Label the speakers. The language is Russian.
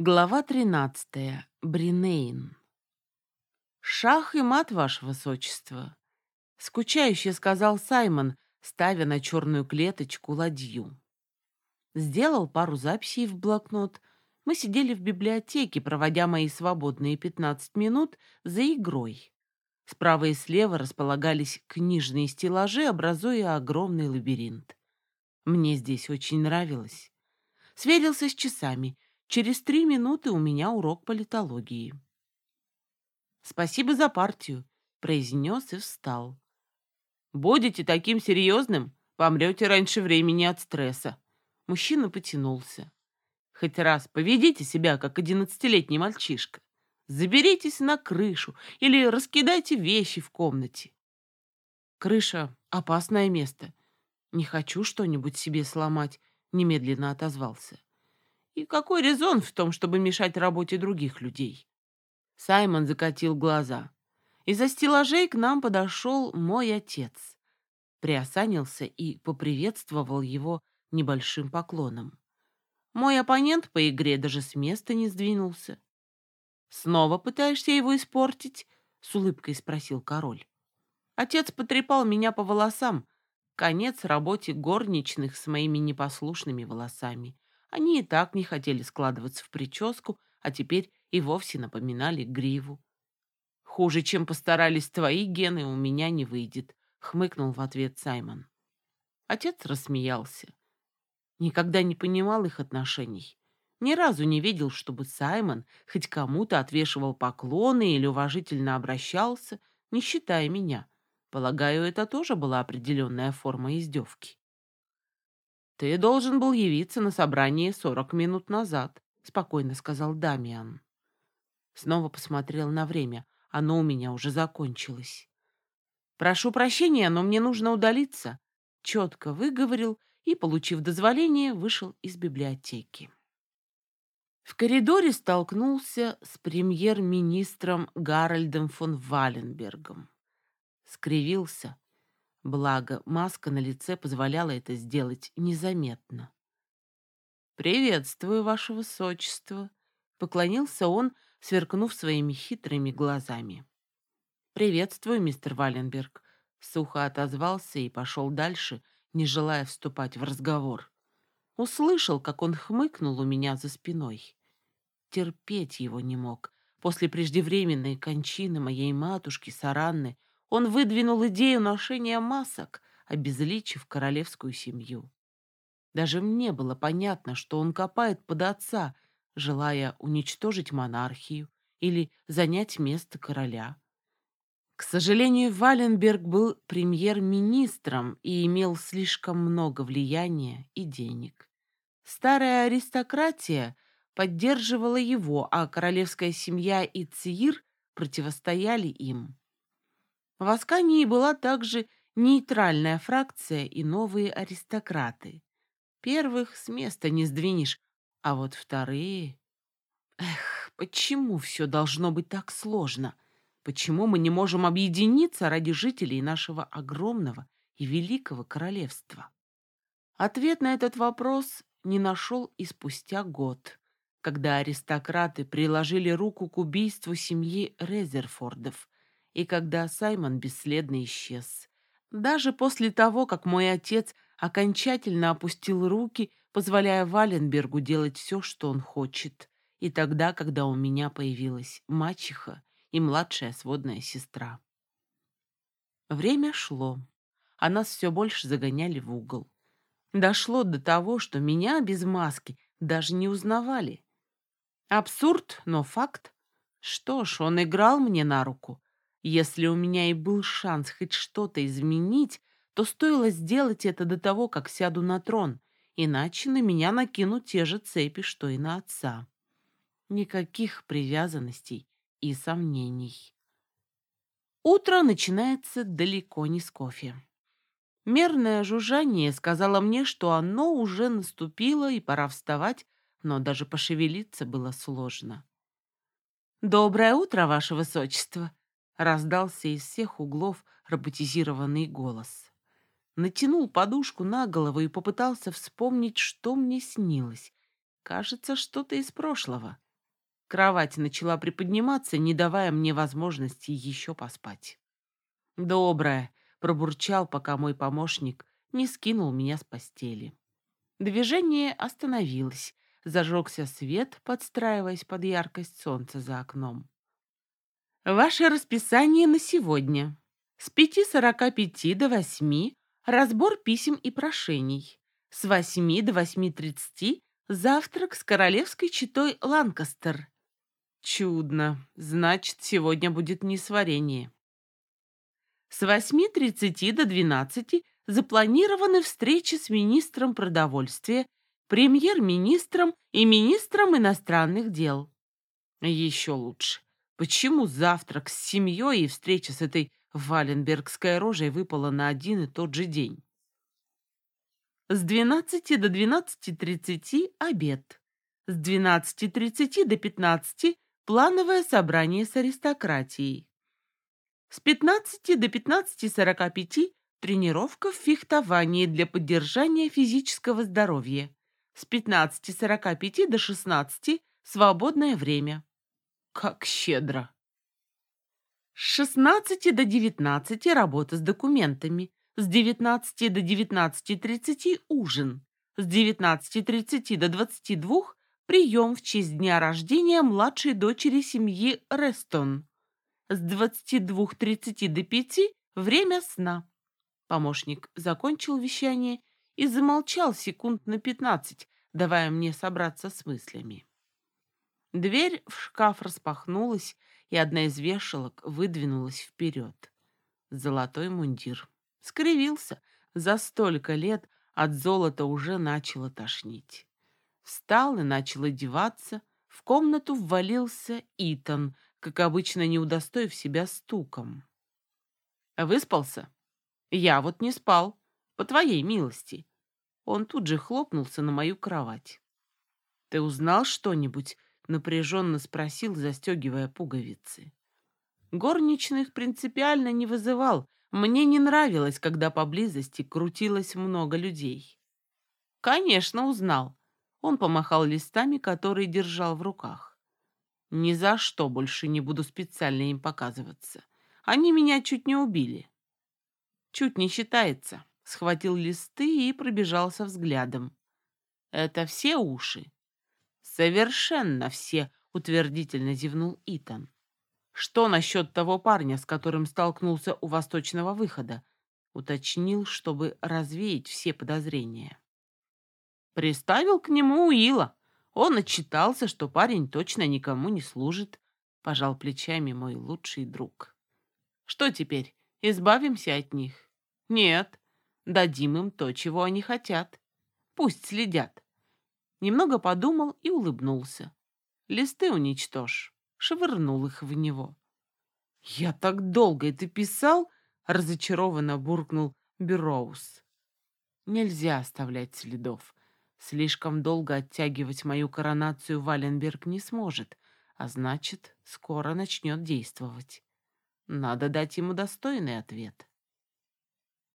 Speaker 1: Глава 13. Бринейн. «Шах и мат, ваше высочество», — скучающе сказал Саймон, ставя на черную клеточку ладью. Сделал пару записей в блокнот. Мы сидели в библиотеке, проводя мои свободные 15 минут за игрой. Справа и слева располагались книжные стеллажи, образуя огромный лабиринт. Мне здесь очень нравилось. Сверился с часами — Через три минуты у меня урок политологии. «Спасибо за партию», — произнес и встал. «Будете таким серьезным, помрете раньше времени от стресса». Мужчина потянулся. «Хоть раз поведите себя, как одиннадцатилетний мальчишка. Заберитесь на крышу или раскидайте вещи в комнате». «Крыша — опасное место. Не хочу что-нибудь себе сломать», — немедленно отозвался. И какой резон в том, чтобы мешать работе других людей? Саймон закатил глаза. Из-за стеллажей к нам подошел мой отец. Приосанился и поприветствовал его небольшим поклоном. Мой оппонент по игре даже с места не сдвинулся. «Снова пытаешься его испортить?» — с улыбкой спросил король. Отец потрепал меня по волосам. Конец работе горничных с моими непослушными волосами. Они и так не хотели складываться в прическу, а теперь и вовсе напоминали гриву. «Хуже, чем постарались твои гены, у меня не выйдет», — хмыкнул в ответ Саймон. Отец рассмеялся. Никогда не понимал их отношений. Ни разу не видел, чтобы Саймон хоть кому-то отвешивал поклоны или уважительно обращался, не считая меня. Полагаю, это тоже была определенная форма издевки. «Ты должен был явиться на собрание сорок минут назад», — спокойно сказал Дамиан. Снова посмотрел на время. Оно у меня уже закончилось. «Прошу прощения, но мне нужно удалиться», — четко выговорил и, получив дозволение, вышел из библиотеки. В коридоре столкнулся с премьер-министром Гарольдом фон Валенбергом. Скривился, Благо, маска на лице позволяла это сделать незаметно. «Приветствую, ваше высочество», — поклонился он, сверкнув своими хитрыми глазами. «Приветствую, мистер Валенберг», — сухо отозвался и пошел дальше, не желая вступать в разговор. Услышал, как он хмыкнул у меня за спиной. Терпеть его не мог. После преждевременной кончины моей матушки Саранны он выдвинул идею ношения масок, обезличив королевскую семью. Даже мне было понятно, что он копает под отца, желая уничтожить монархию или занять место короля. К сожалению, Валенберг был премьер-министром и имел слишком много влияния и денег. Старая аристократия поддерживала его, а королевская семья и Циир противостояли им. В Аскании была также нейтральная фракция и новые аристократы. Первых с места не сдвинешь, а вот вторые... Эх, почему все должно быть так сложно? Почему мы не можем объединиться ради жителей нашего огромного и великого королевства? Ответ на этот вопрос не нашел и спустя год, когда аристократы приложили руку к убийству семьи Резерфордов, и когда Саймон бесследно исчез. Даже после того, как мой отец окончательно опустил руки, позволяя Валенбергу делать все, что он хочет, и тогда, когда у меня появилась мачеха и младшая сводная сестра. Время шло, а нас все больше загоняли в угол. Дошло до того, что меня без маски даже не узнавали. Абсурд, но факт. Что ж, он играл мне на руку. Если у меня и был шанс хоть что-то изменить, то стоило сделать это до того, как сяду на трон, иначе на меня накинут те же цепи, что и на отца. Никаких привязанностей и сомнений. Утро начинается далеко не с кофе. Мерное жужжание сказала мне, что оно уже наступило и пора вставать, но даже пошевелиться было сложно. «Доброе утро, Ваше Высочество!» Раздался из всех углов роботизированный голос. Натянул подушку на голову и попытался вспомнить, что мне снилось. Кажется, что-то из прошлого. кровать начала приподниматься, не давая мне возможности еще поспать. «Доброе», — пробурчал, пока мой помощник не скинул меня с постели. Движение остановилось, зажегся свет, подстраиваясь под яркость солнца за окном. Ваше расписание на сегодня. С 5.45 до 8 разбор писем и прошений. С 8 до 8.30 завтрак с королевской читой Ланкастер. Чудно. Значит, сегодня будет несварение. С 8.30 до 12 запланированы встречи с министром продовольствия, премьер-министром и министром иностранных дел. Еще лучше. Почему завтрак с семьей и встреча с этой валенбергской рожей выпала на один и тот же день? С 12 до 12.30 обед. С 12.30 до 15 плановое собрание с аристократией. С 15 до 15.45 тренировка в фехтовании для поддержания физического здоровья. С 15.45 до 16 свободное время. Как щедро. С 16 до 19 работа с документами. С 19 до 19.30 ужин. С 19.30 до 22 прием в честь дня рождения младшей дочери семьи Рестон. С 22.30 до 5 время сна. Помощник закончил вещание и замолчал секунд на 15, давая мне собраться с мыслями. Дверь в шкаф распахнулась, и одна из вешалок выдвинулась вперед. Золотой мундир. Скривился. За столько лет от золота уже начало тошнить. Встал и начал одеваться. В комнату ввалился Итан, как обычно не удостоив себя стуком. «Выспался?» «Я вот не спал, по твоей милости». Он тут же хлопнулся на мою кровать. «Ты узнал что-нибудь?» Напряженно спросил, застегивая пуговицы. Горничных принципиально не вызывал. Мне не нравилось, когда поблизости крутилось много людей. Конечно, узнал. Он помахал листами, которые держал в руках. Ни за что больше не буду специально им показываться. Они меня чуть не убили. Чуть не считается. Схватил листы и пробежался взглядом. Это все уши. «Совершенно все», — утвердительно зевнул Итан. «Что насчет того парня, с которым столкнулся у восточного выхода?» уточнил, чтобы развеять все подозрения. Приставил к нему Уилла. Он отчитался, что парень точно никому не служит, пожал плечами мой лучший друг. Что теперь, избавимся от них? Нет, дадим им то, чего они хотят. Пусть следят. Немного подумал и улыбнулся. Листы уничтожь. Швырнул их в него. «Я так долго это писал!» — разочарованно буркнул Бероуз. «Нельзя оставлять следов. Слишком долго оттягивать мою коронацию Валенберг не сможет, а значит, скоро начнет действовать. Надо дать ему достойный ответ».